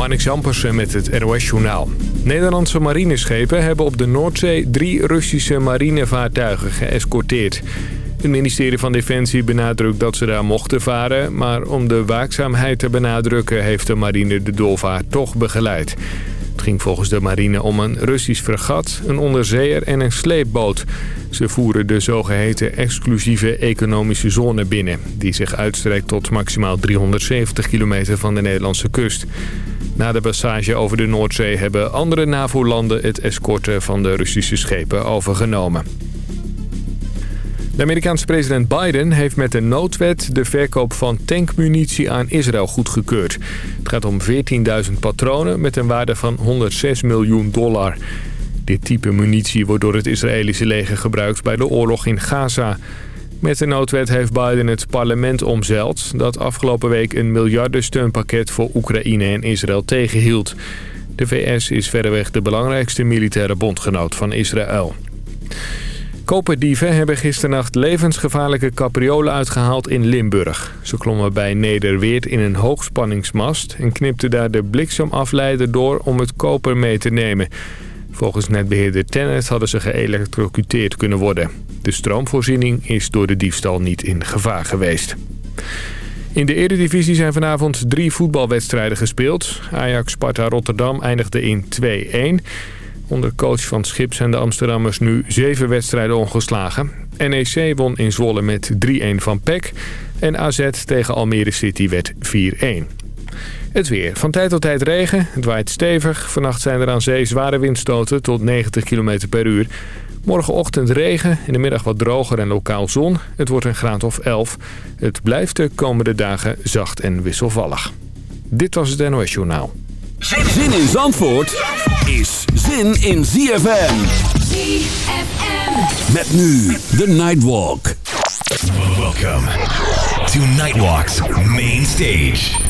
Marnix Jampersen met het NOS-journaal. Nederlandse marineschepen hebben op de Noordzee drie Russische marinevaartuigen geëscorteerd. Het ministerie van Defensie benadrukt dat ze daar mochten varen... maar om de waakzaamheid te benadrukken heeft de marine de doorvaart toch begeleid. Het ging volgens de marine om een Russisch fregat, een onderzeeër en een sleepboot. Ze voeren de zogeheten exclusieve economische zone binnen... die zich uitstrekt tot maximaal 370 kilometer van de Nederlandse kust. Na de passage over de Noordzee hebben andere NAVO-landen het escorten van de Russische schepen overgenomen. De Amerikaanse president Biden heeft met een noodwet de verkoop van tankmunitie aan Israël goedgekeurd. Het gaat om 14.000 patronen met een waarde van 106 miljoen dollar. Dit type munitie wordt door het Israëlische leger gebruikt bij de oorlog in Gaza. Met de noodwet heeft Biden het parlement omzeild... dat afgelopen week een miljardensteunpakket voor Oekraïne en Israël tegenhield. De VS is verreweg de belangrijkste militaire bondgenoot van Israël. Koperdieven hebben gisternacht levensgevaarlijke capriolen uitgehaald in Limburg. Ze klommen bij Nederweert in een hoogspanningsmast... en knipten daar de bliksemafleider door om het koper mee te nemen. Volgens netbeheerder Tennet hadden ze geëlectrocuteerd kunnen worden. De stroomvoorziening is door de diefstal niet in gevaar geweest. In de Eredivisie zijn vanavond drie voetbalwedstrijden gespeeld. Ajax-Sparta Rotterdam eindigde in 2-1... Onder coach van Schip zijn de Amsterdammers nu zeven wedstrijden ongeslagen. NEC won in Zwolle met 3-1 van PEC. En AZ tegen Almere City werd 4-1. Het weer. Van tijd tot tijd regen. Het waait stevig. Vannacht zijn er aan zee zware windstoten tot 90 km per uur. Morgenochtend regen. In de middag wat droger en lokaal zon. Het wordt een graad of 11. Het blijft de komende dagen zacht en wisselvallig. Dit was het NOS Journaal. Zin in Zandvoort is zin in ZFM. ZFM. Met nu de Nightwalk. Welcome to Nightwalk's main stage.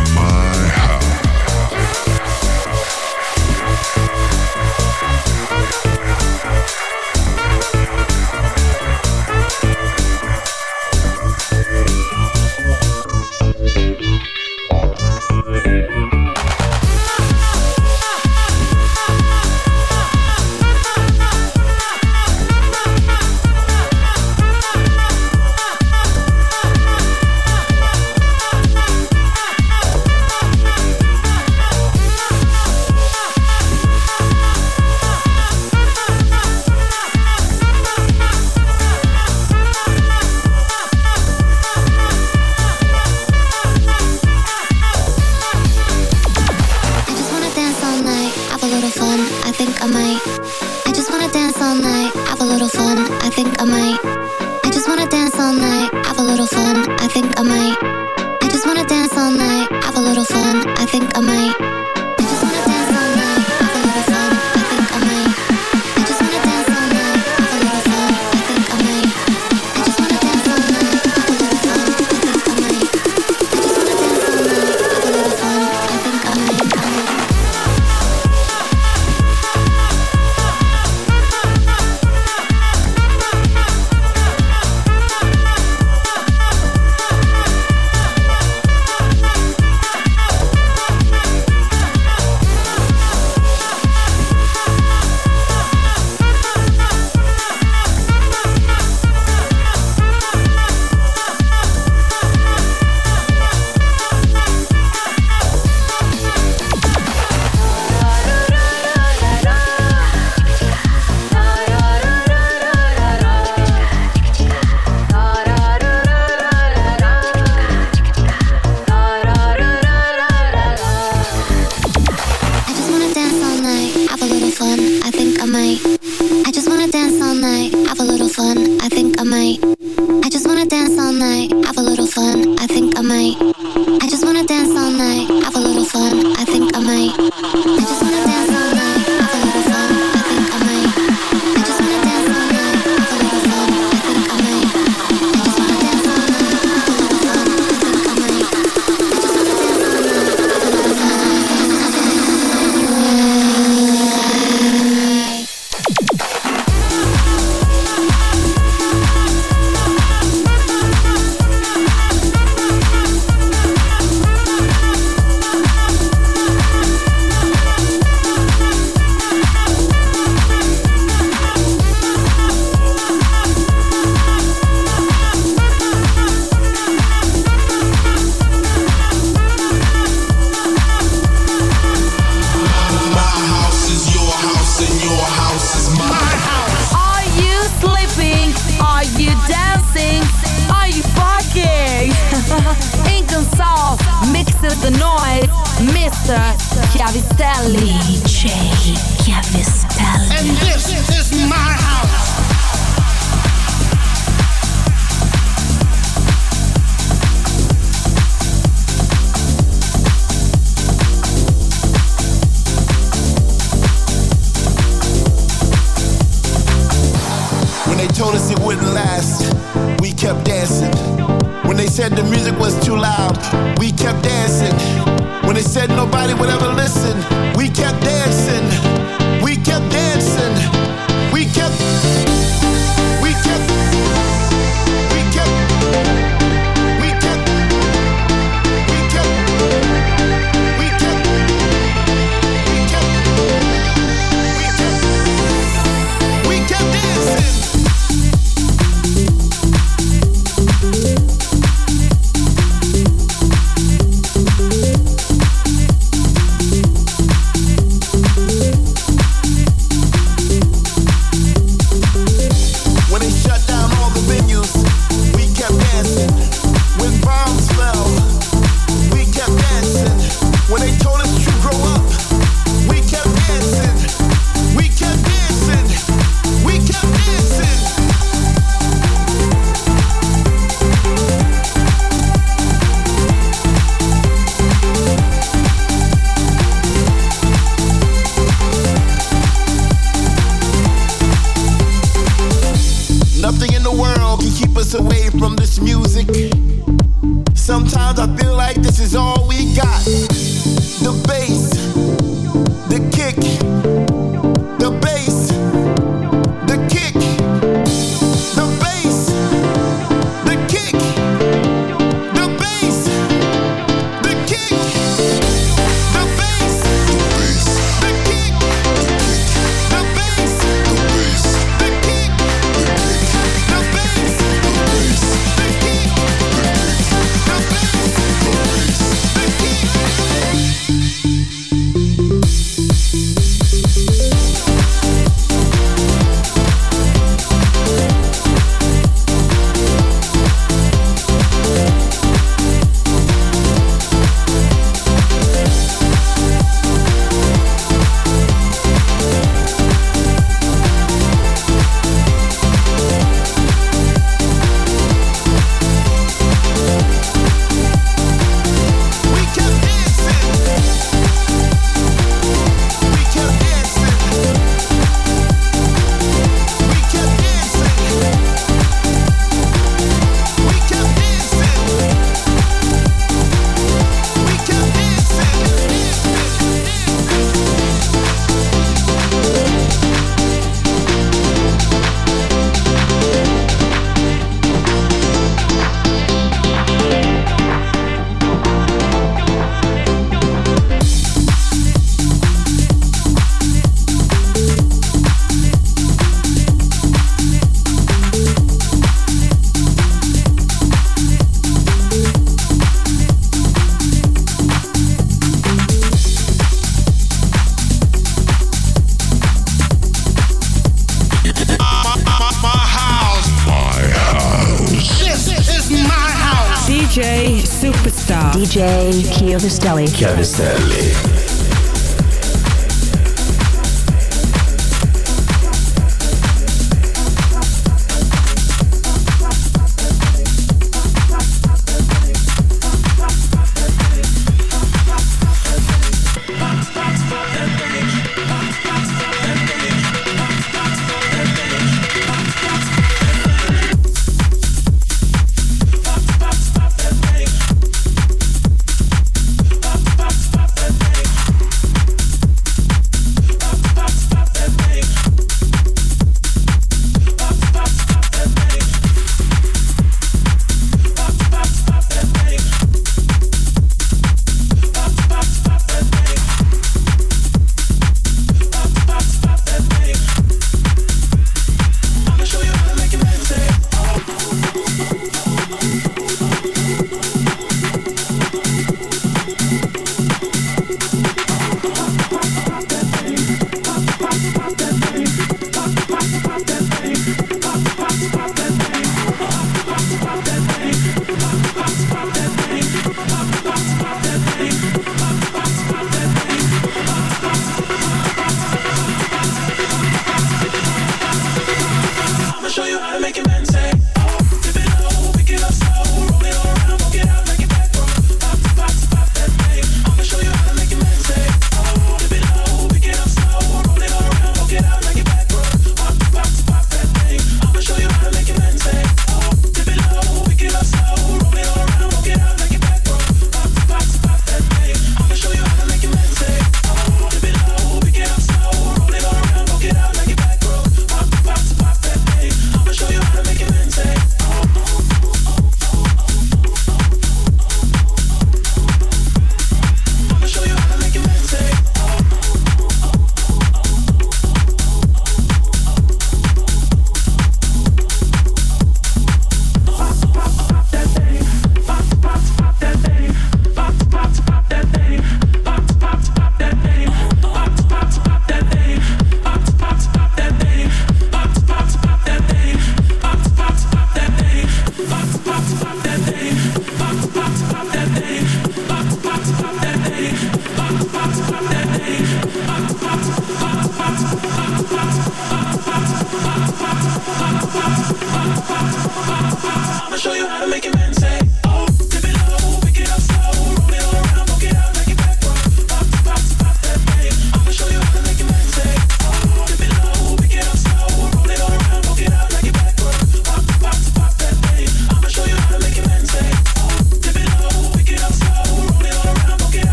night. Chiavistelli. Chiavistelli.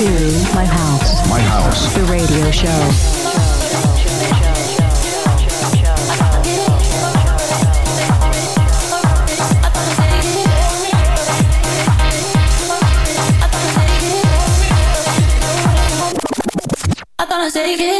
My House. My House. The radio show. take it